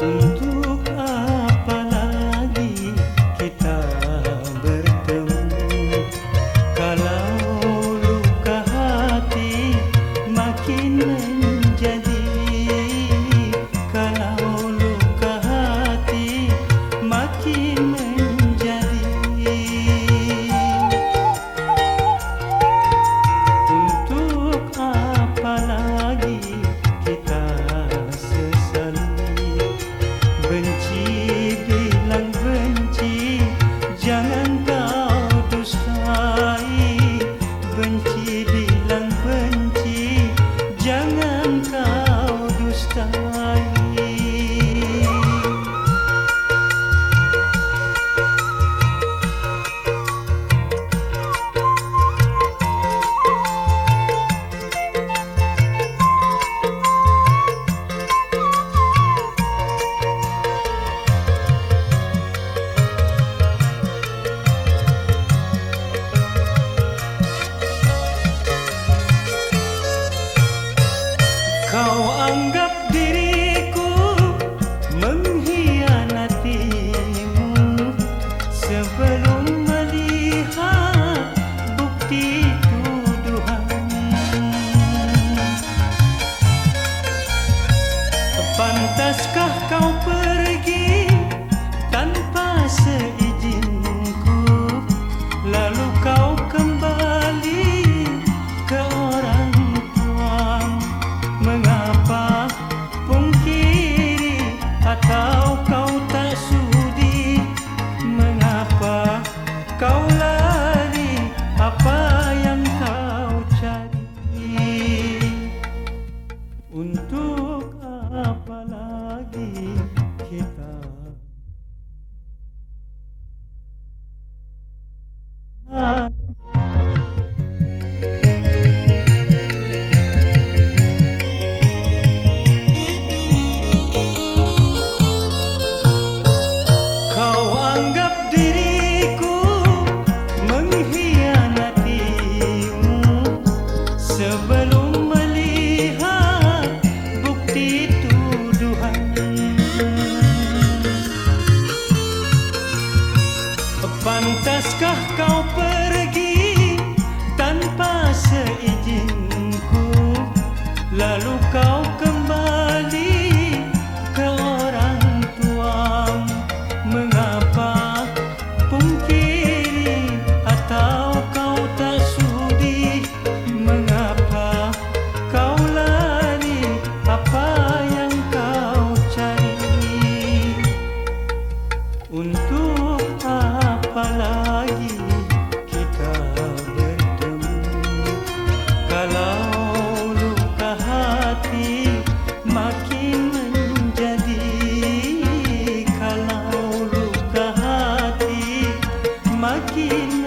तुम Kau anggap diriku mengkhianatimu. Sebelum melihat bukti tuduhan. Pantaskah kau pergi tanpa seizinku? Lalu kau का Sebelum melihat bukti tuduhan Pantaskah kau pergi tanpa seizinku? Lalu kau sakin